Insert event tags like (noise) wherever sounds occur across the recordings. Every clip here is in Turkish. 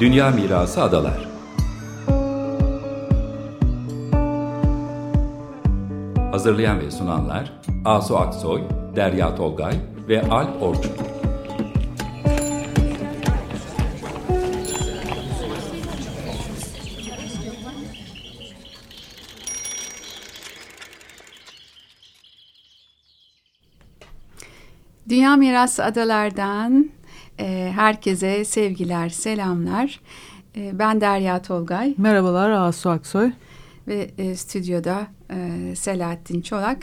Dünya Mirası Adalar Hazırlayan ve sunanlar Asu Aksoy, Derya Tolgay ve Alp Orçun. Dünya Mirası Adalar'dan e, herkese sevgiler, selamlar. E, ben Derya Tolgay. Merhabalar Asu Aksoy. Ve e, stüdyoda e, Selahattin Çolak.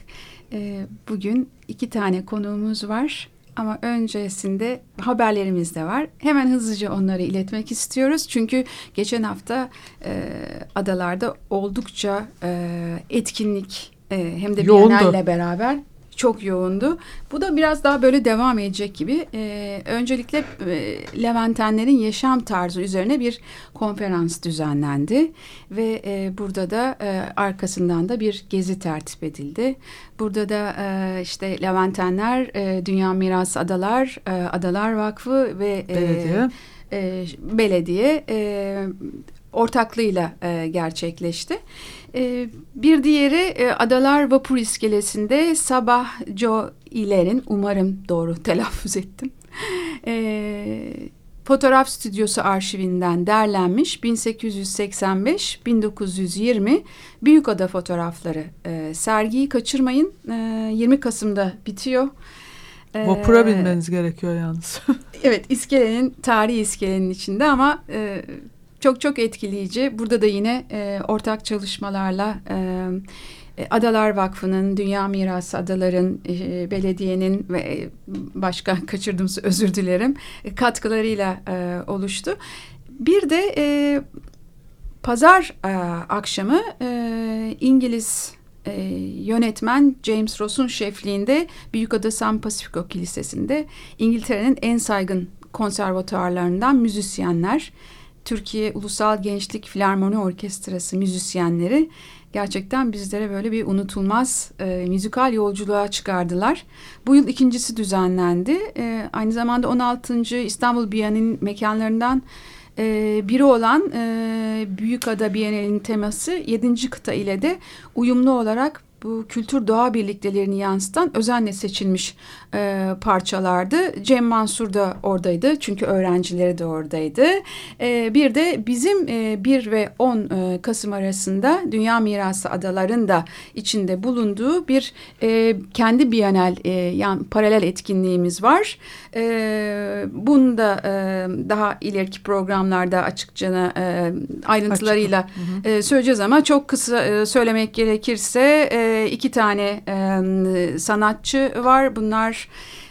E, bugün iki tane konuğumuz var. Ama öncesinde haberlerimiz de var. Hemen hızlıca onları iletmek istiyoruz. Çünkü geçen hafta e, adalarda oldukça e, etkinlik e, hem de Biennale beraber çok yoğundu. Bu da biraz daha böyle devam edecek gibi. E, öncelikle e, Leventenlerin yaşam tarzı üzerine bir konferans düzenlendi ve e, burada da e, arkasından da bir gezi tertip edildi. Burada da e, işte Leventenler, e, Dünya Mirası Adalar, e, Adalar Vakfı ve e, belediye, e, belediye e, ortaklığıyla e, gerçekleşti. E, bir diğeri e, Adalar Vapur İskelesi'nde Sabah Joe İler'in, umarım doğru (laughs) telaffuz ettim, e, fotoğraf stüdyosu arşivinden derlenmiş 1885-1920 Büyükada fotoğrafları e, sergiyi kaçırmayın e, 20 Kasım'da bitiyor. Vapura binmeniz gerekiyor yalnız. (laughs) evet iskelenin tarihi iskelenin içinde ama e, çok çok etkileyici. Burada da yine e, ortak çalışmalarla e, e, Adalar Vakfı'nın, Dünya Mirası Adaların, e, belediyenin ve e, başka (laughs) kaçırdım özür dilerim katkılarıyla e, oluştu. Bir de e, pazar e, akşamı e, İngiliz e, yönetmen James Ross'un şefliğinde Büyükada San Pacifico Kilisesi'nde İngiltere'nin en saygın konservatuarlarından müzisyenler Türkiye Ulusal Gençlik Filarmoni Orkestrası müzisyenleri gerçekten bizlere böyle bir unutulmaz e, müzikal yolculuğa çıkardılar. Bu yıl ikincisi düzenlendi. E, aynı zamanda 16. İstanbul Biyan'ın mekanlarından e, biri olan e, Büyükada Biyanı'nın teması 7. kıta ile de uyumlu olarak bu kültür doğa birliktelerini yansıtan özenle seçilmiş e, parçalardı. Cem Mansur da oradaydı çünkü öğrencileri de oradaydı. E, bir de bizim e, 1 ve 10 e, Kasım arasında Dünya Mirası Adaların da içinde bulunduğu bir e, kendi biyanel e, yani paralel etkinliğimiz var. E, bunu da e, daha ileriki programlarda açıkça e, ayrıntılarıyla Açık. e, söyleyeceğiz ama çok kısa e, söylemek gerekirse e, iki tane e, sanatçı var. Bunlar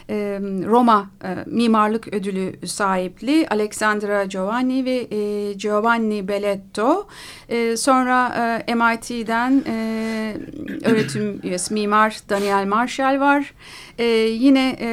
e, Roma e, Mimarlık Ödülü sahipli Alexandra Giovanni ve e, Giovanni Belletto. E, sonra e, MIT'den e, öğretim üyesi mimar Daniel Marshall var. E, yine e,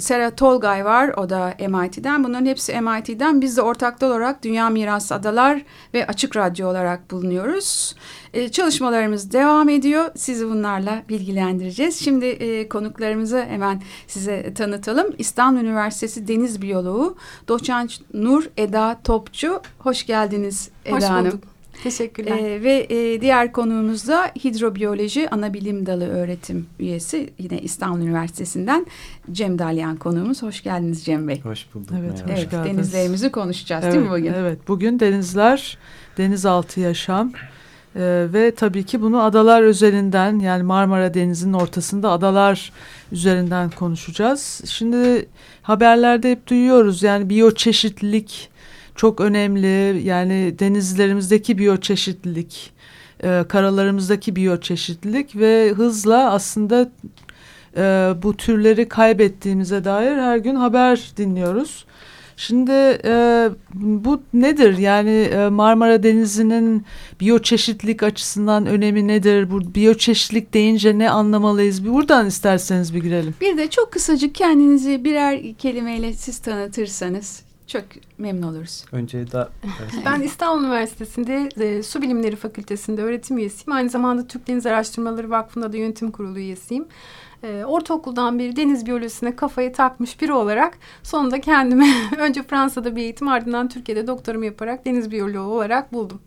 Sarah Tolgay var. O da MIT'den. Bunların hepsi MIT'den. Biz de ortaklı olarak Dünya Mirası Adalar ve Açık Radyo olarak bulunuyoruz. E, çalışmalarımız devam ediyor. Sizi bunlarla bilgilendireceğiz. Şimdi e, konuklarımızı hemen size tanıtalım. İstanbul Üniversitesi Deniz Biyoloğu Doçent Nur Eda Topçu. Hoş geldiniz Eda Hoş Hanım. Bulduk. Teşekkürler. Ee, ve e, diğer konuğumuz da hidrobiyoloji anabilim dalı öğretim üyesi yine İstanbul Üniversitesi'nden Cem Dalyan konuğumuz. Hoş geldiniz Cem Bey. Hoş bulduk. Evet, hoş evet denizlerimizi konuşacağız evet, değil mi bugün? Evet bugün denizler, denizaltı yaşam ee, ve tabii ki bunu adalar özelinden yani Marmara Denizi'nin ortasında adalar üzerinden konuşacağız. Şimdi haberlerde hep duyuyoruz yani biyoçeşitlilik çok önemli. Yani denizlerimizdeki biyoçeşitlilik, e, karalarımızdaki biyoçeşitlilik ve hızla aslında e, bu türleri kaybettiğimize dair her gün haber dinliyoruz. Şimdi e, bu nedir? Yani e, Marmara Denizi'nin biyoçeşitlilik açısından önemi nedir? Bu biyoçeşitlilik deyince ne anlamalıyız? Bir buradan isterseniz bir girelim. Bir de çok kısacık kendinizi birer kelimeyle siz tanıtırsanız Çok memnun oluruz. Önce da (laughs) ben İstanbul Üniversitesi'nde e, Su Bilimleri Fakültesi'nde öğretim üyesiyim. Aynı zamanda Türk Deniz Araştırmaları Vakfı'nda da yönetim kurulu üyesiyim. E, ortaokuldan beri deniz biyolojisine kafayı takmış biri olarak sonunda kendimi (laughs) önce Fransa'da bir eğitim ardından Türkiye'de doktorumu yaparak deniz biyoloğu olarak buldum.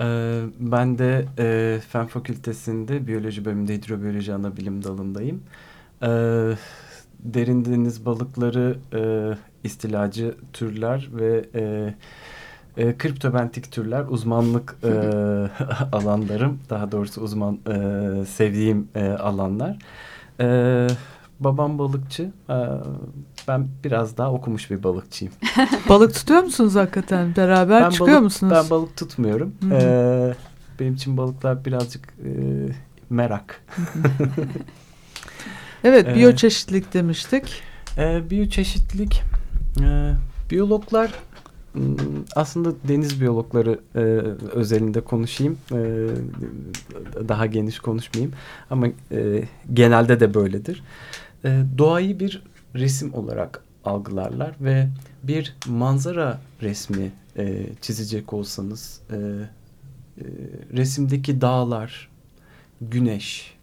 Ee, ben de e, Fen Fakültesi'nde biyoloji bölümünde hidrobiyoloji ana bilim dalındayım. Ee, derin deniz balıkları e, istilacı türler ve e, e, kriptobentik türler uzmanlık e, (laughs) alanlarım. Daha doğrusu uzman e, sevdiğim e, alanlar. E, babam balıkçı. E, ben biraz daha okumuş bir balıkçıyım. (laughs) balık tutuyor musunuz hakikaten? Beraber ben çıkıyor balık, musunuz? Ben balık tutmuyorum. Ee, benim için balıklar birazcık e, merak. (laughs) evet, biyoçeşitlilik demiştik. E, biyoçeşitlilik, e, biyologlar aslında deniz biyologları e, özelinde konuşayım. E, daha geniş konuşmayayım. Ama e, genelde de böyledir. E, doğayı bir resim olarak algılarlar ve bir manzara resmi e, çizecek olsanız e, e, resimdeki dağlar, güneş,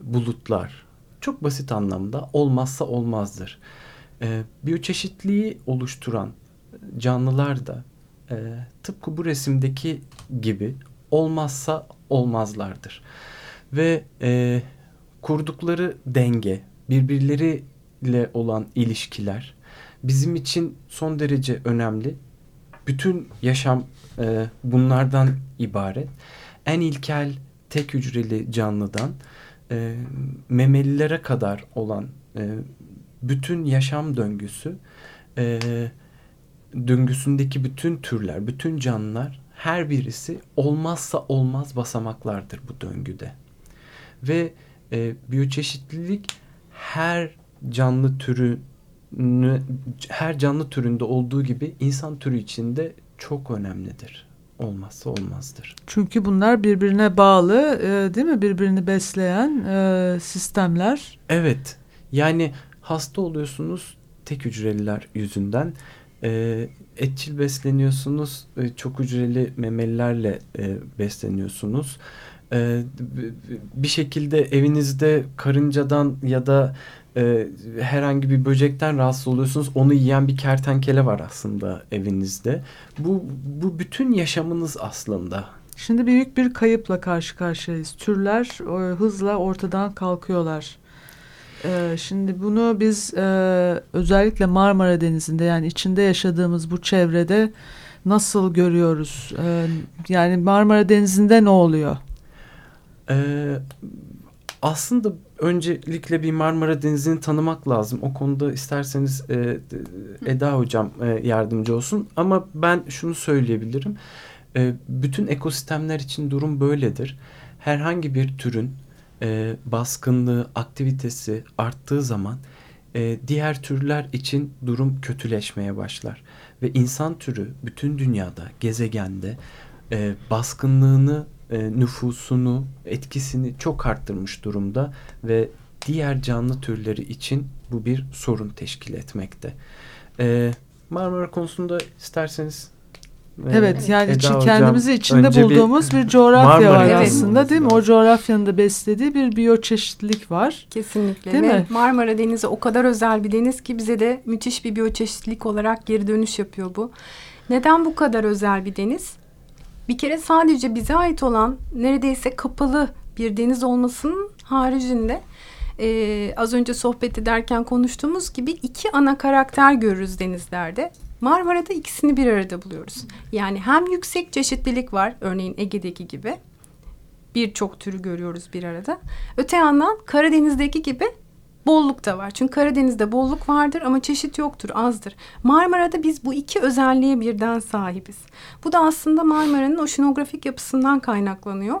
bulutlar çok basit anlamda olmazsa olmazdır. E, biyoçeşitliği oluşturan canlılar da e, tıpkı bu resimdeki gibi olmazsa olmazlardır. Ve e, kurdukları denge, birbirleriyle olan ilişkiler bizim için son derece önemli. Bütün yaşam e, bunlardan ibaret. En ilkel tek hücreli canlıdan e, memelilere kadar olan e, bütün yaşam döngüsü e, döngüsündeki bütün türler, bütün canlılar her birisi olmazsa olmaz basamaklardır bu döngüde. Ve e, biyoçeşitlilik her canlı türünü her canlı türünde olduğu gibi insan türü içinde çok önemlidir. Olmazsa olmazdır. Çünkü bunlar birbirine bağlı, e, değil mi? Birbirini besleyen e, sistemler. Evet. Yani hasta oluyorsunuz tek hücreliler yüzünden e, etçil besleniyorsunuz, e, çok hücreli memelilerle e, besleniyorsunuz. E, bir şekilde evinizde karıncadan ya da e, herhangi bir böcekten rahatsız oluyorsunuz. Onu yiyen bir kertenkele var aslında evinizde. Bu, bu bütün yaşamınız aslında. Şimdi büyük bir kayıpla karşı karşıyayız. Türler e, hızla ortadan kalkıyorlar. Ee, şimdi bunu biz e, özellikle Marmara Denizi'nde yani içinde yaşadığımız bu çevrede nasıl görüyoruz? Ee, yani Marmara Denizi'nde ne oluyor? Ee, aslında öncelikle bir Marmara Denizi'ni tanımak lazım. O konuda isterseniz e, Eda Hocam e, yardımcı olsun. Ama ben şunu söyleyebilirim. E, bütün ekosistemler için durum böyledir. Herhangi bir türün e, baskınlığı, aktivitesi arttığı zaman e, diğer türler için durum kötüleşmeye başlar. Ve insan türü bütün dünyada, gezegende e, baskınlığını, e, nüfusunu, etkisini çok arttırmış durumda ve diğer canlı türleri için bu bir sorun teşkil etmekte. E, Marmara konusunda isterseniz Evet yani Eda kendimizi içinde bulduğumuz bir, bir coğrafya var evet. aslında değil mi? O coğrafyanın da beslediği bir biyoçeşitlilik var. Kesinlikle. Değil Ve mi? Marmara Denizi o kadar özel bir deniz ki bize de müthiş bir biyoçeşitlilik olarak geri dönüş yapıyor bu. Neden bu kadar özel bir deniz? Bir kere sadece bize ait olan neredeyse kapalı bir deniz olmasının haricinde e, az önce sohbet ederken konuştuğumuz gibi iki ana karakter görürüz denizlerde. Marmara'da ikisini bir arada buluyoruz. Yani hem yüksek çeşitlilik var örneğin Ege'deki gibi birçok türü görüyoruz bir arada. Öte yandan Karadeniz'deki gibi bolluk da var. Çünkü Karadeniz'de bolluk vardır ama çeşit yoktur, azdır. Marmara'da biz bu iki özelliğe birden sahibiz. Bu da aslında Marmara'nın oşinografik yapısından kaynaklanıyor.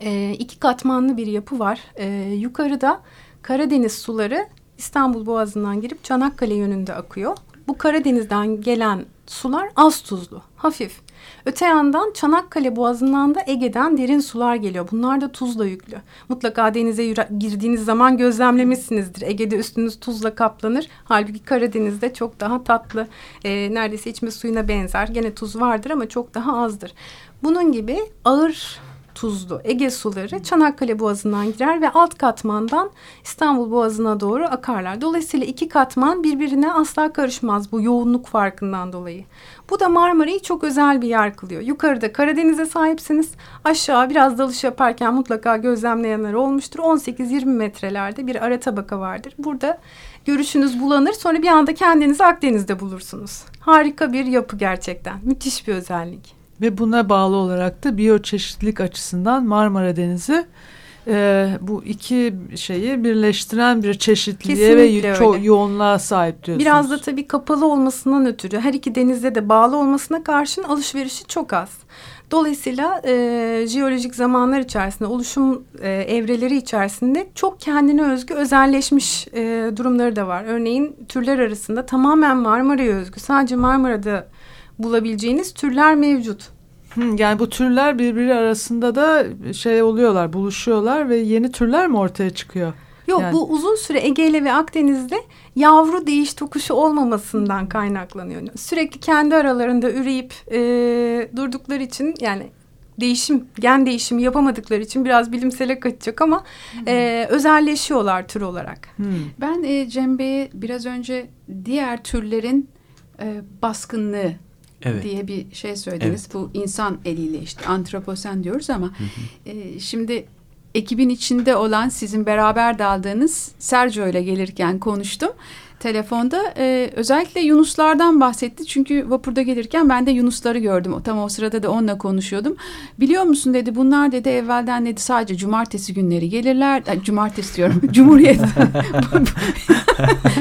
Ee, iki katmanlı bir yapı var. Ee, yukarıda Karadeniz suları İstanbul Boğazı'ndan girip Çanakkale yönünde akıyor bu Karadeniz'den gelen sular az tuzlu, hafif. Öte yandan Çanakkale Boğazı'ndan da Ege'den derin sular geliyor. Bunlar da tuzla yüklü. Mutlaka denize girdiğiniz zaman gözlemlemişsinizdir. Ege'de üstünüz tuzla kaplanır. Halbuki Karadeniz'de çok daha tatlı, e, neredeyse içme suyuna benzer. Gene tuz vardır ama çok daha azdır. Bunun gibi ağır tuzlu Ege suları Çanakkale Boğazı'ndan girer ve alt katmandan İstanbul Boğazı'na doğru akarlar. Dolayısıyla iki katman birbirine asla karışmaz bu yoğunluk farkından dolayı. Bu da Marmara'yı çok özel bir yer kılıyor. Yukarıda Karadeniz'e sahipsiniz. Aşağı biraz dalış yaparken mutlaka gözlemleyenler olmuştur. 18-20 metrelerde bir ara tabaka vardır. Burada görüşünüz bulanır. Sonra bir anda kendinizi Akdeniz'de bulursunuz. Harika bir yapı gerçekten. Müthiş bir özellik. Ve buna bağlı olarak da biyoçeşitlilik açısından Marmara Denizi e, bu iki şeyi birleştiren bir çeşitliliğe Kesinlikle ve çok yoğunluğa sahip diyorsunuz. Biraz da tabii kapalı olmasından ötürü her iki denizde de bağlı olmasına karşın alışverişi çok az. Dolayısıyla e, jeolojik zamanlar içerisinde, oluşum e, evreleri içerisinde çok kendine özgü özelleşmiş e, durumları da var. Örneğin türler arasında tamamen Marmara'ya özgü, sadece Marmara'da bulabileceğiniz türler mevcut. yani bu türler birbiri arasında da şey oluyorlar, buluşuyorlar ve yeni türler mi ortaya çıkıyor? Yok yani. bu uzun süre Ege'yle ve Akdeniz'de yavru değiş tokuşu olmamasından kaynaklanıyor. Sürekli kendi aralarında üreyip e, durdukları için yani değişim, gen değişimi yapamadıkları için biraz bilimsele kaçacak ama hmm. e, özelleşiyorlar tür olarak. Hmm. Ben e, Cem Bey'e biraz önce diğer türlerin e, baskınlığı evet. diye bir şey söylediniz. Evet. Bu insan eliyle işte antroposen diyoruz ama hı hı. E, şimdi ekibin içinde olan sizin beraber daldığınız Sergio ile gelirken konuştum telefonda. E, özellikle Yunuslardan bahsetti. Çünkü vapurda gelirken ben de Yunusları gördüm. Tam o sırada da onunla konuşuyordum. Biliyor musun dedi bunlar dedi evvelden dedi sadece cumartesi günleri gelirler. Yani, cumartesi diyorum. (laughs) Cumhuriyet. (laughs)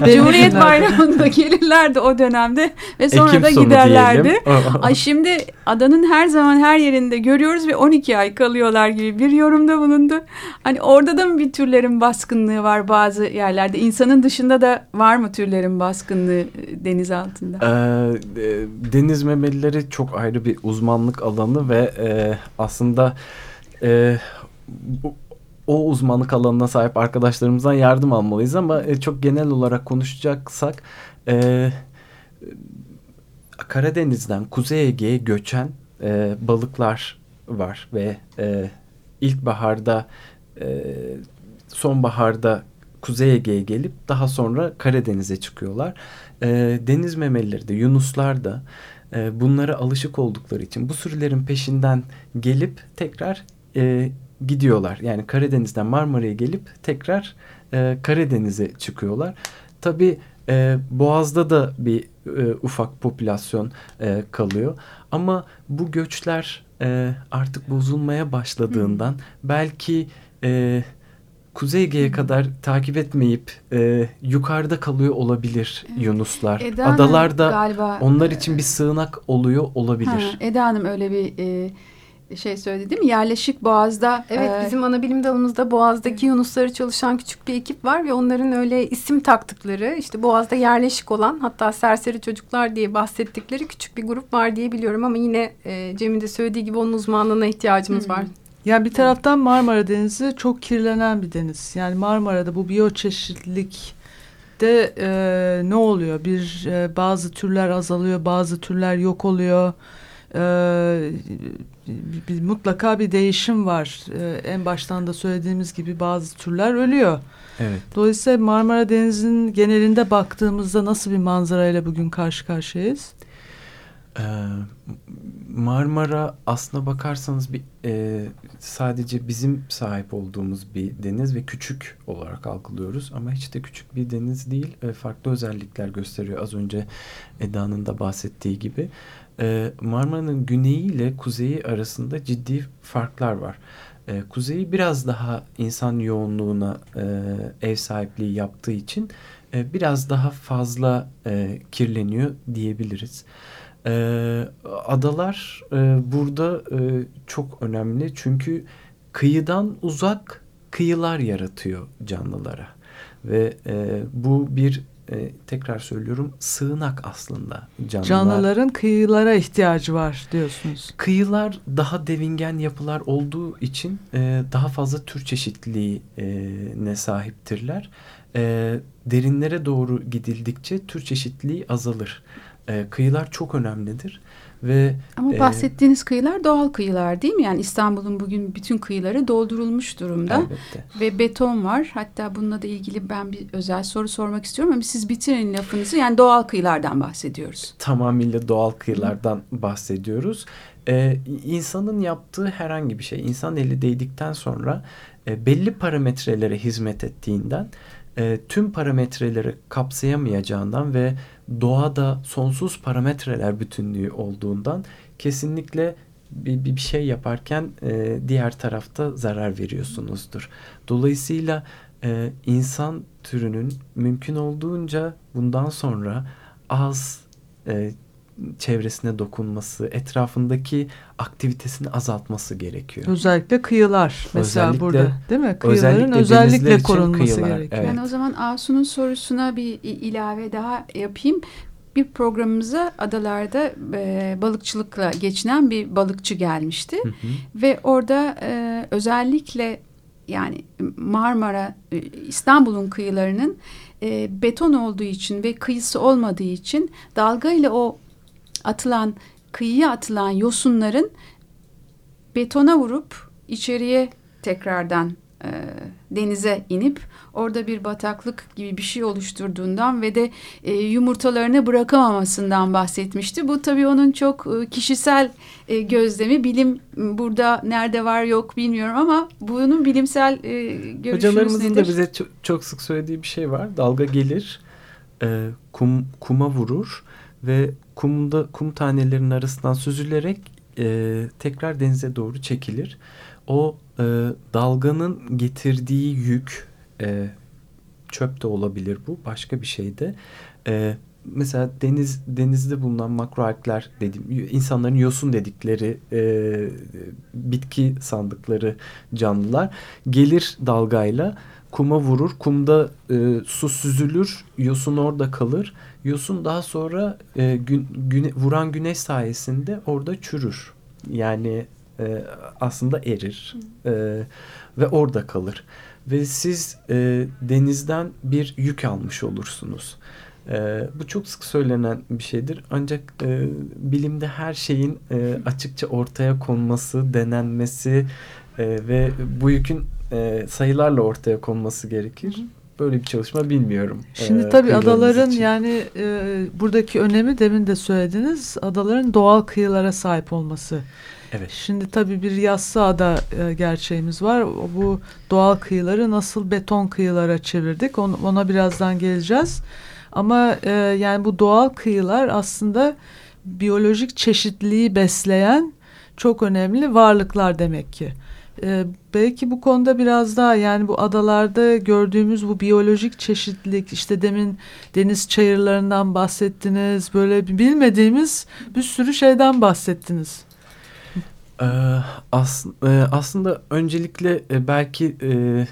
Cumhuriyet bayramında gelirlerdi o dönemde ve sonra Ekim da giderlerdi. (laughs) Ay şimdi adanın her zaman her yerinde görüyoruz ve 12 ay kalıyorlar gibi bir yorumda bulundu. Hani orada da mı bir türlerin baskınlığı var bazı yerlerde? İnsanın dışında da var mı türlerin baskınlığı e, deniz altında? Ee, e, deniz memelileri çok ayrı bir uzmanlık alanı ve e, aslında e, bu, o uzmanlık alanına sahip arkadaşlarımızdan yardım almalıyız ama e, çok genel olarak konuşacaksak e, Karadeniz'den Kuzey Ege'ye göçen e, balıklar var ve e, ilkbaharda e, sonbaharda Kuzey Ege'ye gelip daha sonra Karadeniz'e çıkıyorlar. E, deniz memelileri de Yunuslar da e, bunlara alışık oldukları için bu sürülerin peşinden gelip tekrar e, gidiyorlar. Yani Karadeniz'den Marmara'ya gelip tekrar e, Karadeniz'e çıkıyorlar. Tabii e, Boğaz'da da bir e, ufak popülasyon e, kalıyor. Ama bu göçler e, artık bozulmaya başladığından belki e, Kuzey Ege'ye kadar takip etmeyip e, yukarıda kalıyor olabilir. Yunuslar. Eda Adalarda galiba, onlar için bir sığınak oluyor olabilir. Ha, Eda Hanım öyle bir e, şey söyledi değil mi? Yerleşik Boğaz'da. Evet e, bizim ana bilim dalımızda Boğaz'daki Yunusları çalışan küçük bir ekip var ve onların öyle isim taktıkları işte Boğaz'da yerleşik olan hatta serseri çocuklar diye bahsettikleri küçük bir grup var diye biliyorum ama yine e, Cem'in de söylediği gibi onun uzmanlığına ihtiyacımız hmm. var. Yani bir taraftan Marmara Denizi çok kirlenen bir deniz. Yani Marmara'da bu biyoçeşitlilik de e, ne oluyor? Bir e, bazı türler azalıyor, bazı türler yok oluyor. E, bir, mutlaka bir değişim var. E, en baştan da söylediğimiz gibi bazı türler ölüyor. Evet. Dolayısıyla Marmara Denizi'nin genelinde baktığımızda nasıl bir manzarayla bugün karşı karşıyayız? Ee, Marmara aslına bakarsanız bir e, sadece bizim sahip olduğumuz bir deniz ve küçük olarak algılıyoruz ama hiç de küçük bir deniz değil. E, farklı özellikler gösteriyor az önce Eda'nın da bahsettiği gibi. E, Marmara'nın güneyi ile kuzeyi arasında ciddi farklar var. E, kuzeyi biraz daha insan yoğunluğuna e, ev sahipliği yaptığı için e, biraz daha fazla e, kirleniyor diyebiliriz. Adalar e, burada e, çok önemli çünkü kıyıdan uzak kıyılar yaratıyor canlılara ve e, bu bir e, tekrar söylüyorum sığınak aslında canlılar. Canlıların kıyılara ihtiyacı var diyorsunuz. Kıyılar daha devingen yapılar olduğu için e, daha fazla tür çeşitliliğine sahiptirler. E, derinlere doğru gidildikçe tür çeşitliliği azalır. E, kıyılar çok önemlidir. Ve, Ama e, bahsettiğiniz kıyılar doğal kıyılar değil mi? Yani İstanbul'un bugün bütün kıyıları doldurulmuş durumda. Elbette. Ve beton var. Hatta bununla da ilgili ben bir özel soru sormak istiyorum ama siz bitirin lafınızı. Yani doğal kıyılardan bahsediyoruz. Tamamıyla doğal kıyılardan bahsediyoruz. Ee, insanın yaptığı herhangi bir şey, insan eli değdikten sonra e, belli parametrelere hizmet ettiğinden, e, tüm parametreleri kapsayamayacağından ve doğada sonsuz parametreler bütünlüğü olduğundan kesinlikle bir, bir şey yaparken e, diğer tarafta zarar veriyorsunuzdur. Dolayısıyla e, insan türünün mümkün olduğunca bundan sonra az e, çevresine dokunması, etrafındaki aktivitesini azaltması gerekiyor. Özellikle kıyılar mesela Özellikle- burada değil mi? Kıyıların özellikle özellikle, korunması kıyılar, gerekiyor. Evet. Yani o zaman Asu'nun sorusuna bir ilave daha yapayım. Bir programımıza adalarda e, balıkçılıkla geçinen bir balıkçı gelmişti. Hı hı. Ve orada e, özellikle yani Marmara, e, İstanbul'un kıyılarının e, beton olduğu için ve kıyısı olmadığı için dalga ile o atılan kıyıya atılan yosunların betona vurup içeriye tekrardan e, denize inip orada bir bataklık gibi bir şey oluşturduğundan ve de e, yumurtalarını bırakamamasından bahsetmişti. Bu tabii onun çok e, kişisel e, gözlemi. Bilim burada nerede var yok bilmiyorum ama bunun bilimsel e, görüşünüz Hocalarımızın nedir? da bize çok, çok sık söylediği bir şey var. Dalga gelir, e, kum kuma vurur ve kumda kum tanelerinin arasından süzülerek e, tekrar denize doğru çekilir. O e, dalganın getirdiği yük, e, çöp de olabilir bu, başka bir şey de. E, mesela deniz denizde bulunan makroalgler dediğim insanların yosun dedikleri e, bitki sandıkları canlılar gelir dalgayla kuma vurur. Kumda e, su süzülür, yosun orada kalır. Yosun daha sonra e, gün, güne, vuran güneş sayesinde orada çürür. Yani e, aslında erir e, ve orada kalır. Ve siz e, denizden bir yük almış olursunuz. E, bu çok sık söylenen bir şeydir. Ancak e, bilimde her şeyin e, açıkça ortaya konması, denenmesi e, ve bu yükün e, sayılarla ortaya konması gerekir. Böyle bir çalışma bilmiyorum. Şimdi e, tabii adaların için. yani e, buradaki önemi demin de söylediniz. Adaların doğal kıyılara sahip olması. Evet. Şimdi tabii bir yassı ada e, gerçeğimiz var. Bu doğal kıyıları nasıl beton kıyılara çevirdik ona, ona birazdan geleceğiz. Ama e, yani bu doğal kıyılar aslında biyolojik çeşitliliği besleyen çok önemli varlıklar demek ki. E, belki bu konuda biraz daha yani bu adalarda gördüğümüz bu biyolojik çeşitlilik işte demin deniz çayırlarından bahsettiniz böyle bilmediğimiz bir sürü şeyden bahsettiniz. Ee, as, e, aslında öncelikle e, belki e,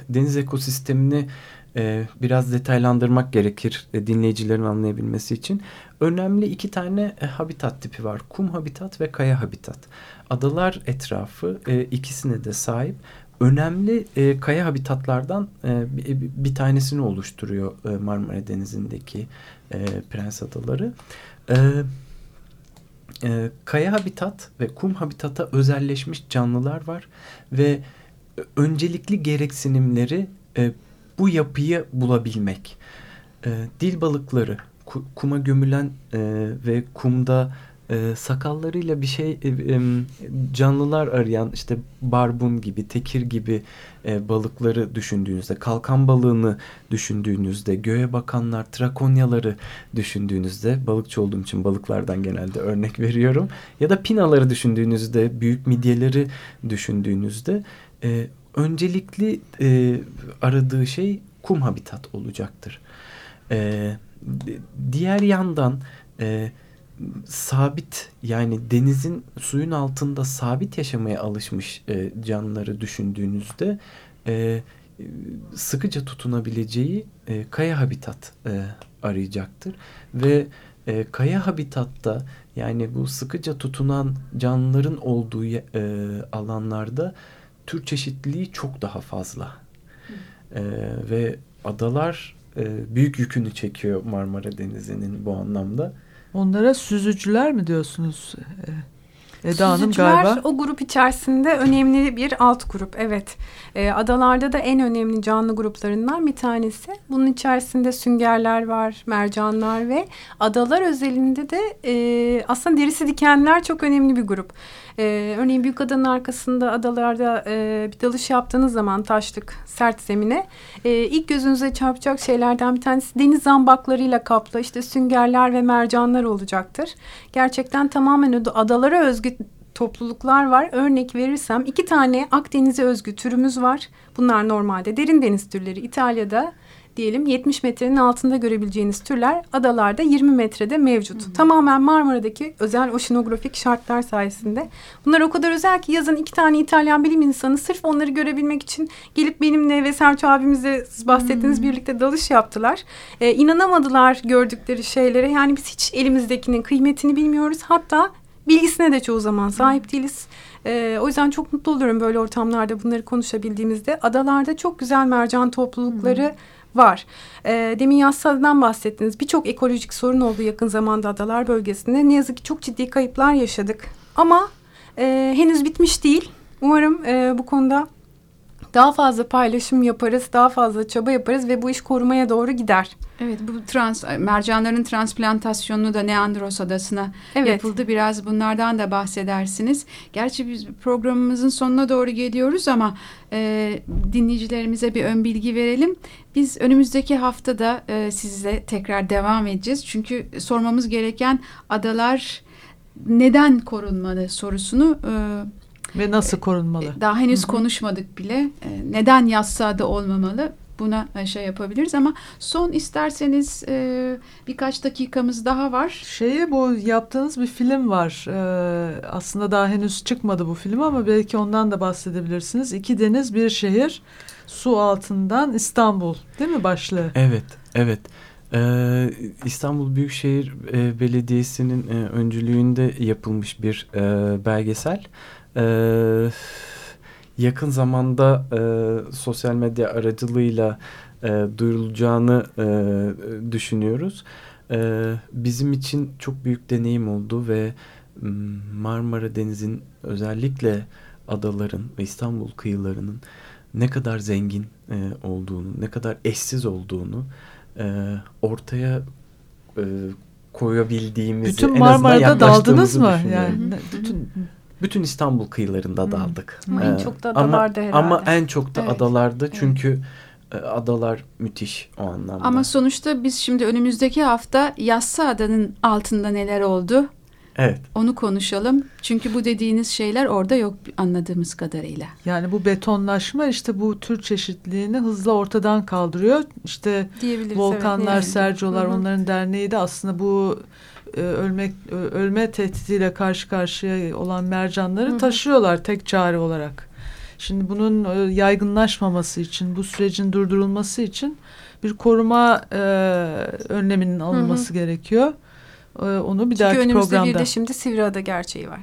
deniz ekosistemini e, biraz detaylandırmak gerekir e, dinleyicilerin anlayabilmesi için. Önemli iki tane e, habitat tipi var. Kum habitat ve kaya habitat. Adalar etrafı e, ikisine de sahip. Önemli e, kaya habitatlardan e, bir, tanesini oluşturuyor e, Marmara Denizi'ndeki e, Prens Adaları. Evet. E, kaya habitat ve kum habitata özelleşmiş canlılar var ve öncelikli gereksinimleri e, bu yapıyı bulabilmek. E, dil balıkları, ku, kuma gömülen e, ve kumda e, sakallarıyla bir şey e, e, canlılar arayan işte barbun gibi, tekir gibi e, balıkları düşündüğünüzde, kalkan balığını düşündüğünüzde, göğe bakanlar, trakonyaları düşündüğünüzde, balıkçı olduğum için balıklardan genelde örnek (laughs) veriyorum. Ya da pinaları düşündüğünüzde, büyük midyeleri düşündüğünüzde e, öncelikli e, aradığı şey kum habitat olacaktır. E, diğer yandan e, sabit yani denizin suyun altında sabit yaşamaya alışmış e, canlıları düşündüğünüzde e, sıkıca tutunabileceği e, kaya habitat e, arayacaktır. Ve e, kaya habitatta yani bu sıkıca tutunan canlıların olduğu e, alanlarda tür çeşitliliği çok daha fazla. E, ve adalar e, büyük yükünü çekiyor Marmara Denizi'nin bu anlamda. Onlara süzücüler mi diyorsunuz? E, Eda Hanım galiba. o grup içerisinde önemli bir alt grup. Evet. Ee, adalarda da en önemli canlı gruplarından bir tanesi. Bunun içerisinde süngerler var, mercanlar ve adalar özelinde de e, aslında derisi dikenler çok önemli bir grup. Ee, örneğin büyük adanın arkasında adalarda e, bir dalış yaptığınız zaman taşlık, sert zemine e, ilk gözünüze çarpacak şeylerden bir tanesi deniz zambaklarıyla kaplı işte süngerler ve mercanlar olacaktır. Gerçekten tamamen adalara özgü topluluklar var. Örnek verirsem iki tane Akdeniz'e özgü türümüz var. Bunlar normalde derin deniz türleri. İtalya'da diyelim 70 metrenin altında görebileceğiniz türler adalarda 20 metrede mevcut. Hı hı. Tamamen Marmara'daki özel oşinografik şartlar sayesinde. Bunlar o kadar özel ki yazın iki tane İtalyan bilim insanı sırf onları görebilmek için gelip benimle ve Serço abimizle bahsettiğiniz hı birlikte dalış yaptılar. Ee, inanamadılar gördükleri şeylere. Yani biz hiç elimizdekinin kıymetini bilmiyoruz. Hatta bilgisine de çoğu zaman sahip değiliz. Ee, o yüzden çok mutlu oluyorum böyle ortamlarda bunları konuşabildiğimizde. Adalarda çok güzel mercan toplulukları... Hı var. E, demin Yassıada'dan bahsettiniz. Birçok ekolojik sorun oldu yakın zamanda adalar bölgesinde. Ne yazık ki çok ciddi kayıplar yaşadık. Ama e, henüz bitmiş değil. Umarım e, bu konuda daha fazla paylaşım yaparız, daha fazla çaba yaparız ve bu iş korumaya doğru gider. Evet bu trans mercanların transplantasyonu da Neandros Adası'na evet. yapıldı. Biraz bunlardan da bahsedersiniz. Gerçi biz programımızın sonuna doğru geliyoruz ama e, dinleyicilerimize bir ön bilgi verelim. Biz önümüzdeki haftada e, sizle tekrar devam edeceğiz. Çünkü sormamız gereken adalar neden korunmalı sorusunu e, ve nasıl korunmalı? Daha henüz Hı-hı. konuşmadık bile. E, neden yassada olmamalı? Buna e, şey yapabiliriz ama son isterseniz e, birkaç dakikamız daha var. Şeye bu yaptığınız bir film var. Ee, aslında daha henüz çıkmadı bu film ama belki ondan da bahsedebilirsiniz. İki deniz bir şehir su altından İstanbul değil mi başlığı? Evet, evet. Ee, İstanbul Büyükşehir e, Belediyesi'nin e, öncülüğünde yapılmış bir e, belgesel. Ee, yakın zamanda e, sosyal medya aracılığıyla e, duyurulacağını e, düşünüyoruz. E, bizim için çok büyük deneyim oldu ve Marmara Deniz'in özellikle adaların ve İstanbul kıyılarının ne kadar zengin e, olduğunu, ne kadar eşsiz olduğunu e, ortaya e, koyabildiğimizi bütün Marmara'da daldınız mı? Yani bütün bütün İstanbul kıyılarında hmm. daldık. Ama en çok da adalarda ama, herhalde. Ama en çok da evet. adalarda çünkü evet. adalar müthiş o anlamda. Ama sonuçta biz şimdi önümüzdeki hafta Yassı Adanın altında neler oldu? Evet. Onu konuşalım. Çünkü bu dediğiniz şeyler orada yok anladığımız kadarıyla. Yani bu betonlaşma işte bu tür çeşitliliğini hızla ortadan kaldırıyor. İşte Volkanlar, evet, Sercolar onların derneği de aslında bu e, ölmek ölme tehdidiyle karşı karşıya olan mercanları Hı-hı. taşıyorlar tek çare olarak. Şimdi bunun e, yaygınlaşmaması için, bu sürecin durdurulması için bir koruma e, önleminin alınması Hı-hı. gerekiyor. E, onu bir Çünkü dahaki programda. Çünkü önümüzde bir de şimdi Sivriada gerçeği var.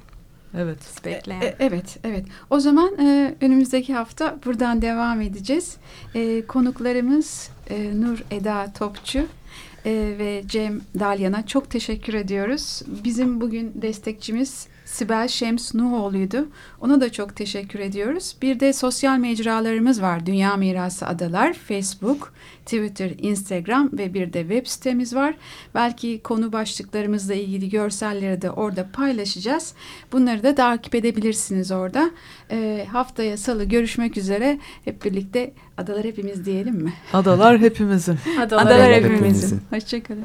Evet. Bekleyen. E, evet, evet. O zaman e, önümüzdeki hafta buradan devam edeceğiz. E, konuklarımız e, Nur Eda Topçu, e, ve Cem Dalyan'a çok teşekkür ediyoruz. Bizim bugün destekçimiz Sibel Şems Nuhoğlu'ydu. Ona da çok teşekkür ediyoruz. Bir de sosyal mecralarımız var. Dünya Mirası Adalar, Facebook, Twitter, Instagram ve bir de web sitemiz var. Belki konu başlıklarımızla ilgili görselleri de orada paylaşacağız. Bunları da takip edebilirsiniz orada. E, haftaya salı görüşmek üzere. Hep birlikte adalar hepimiz diyelim mi? Adalar hepimizin. adalar, adalar hepimizin. hepimizin. Hoşçakalın.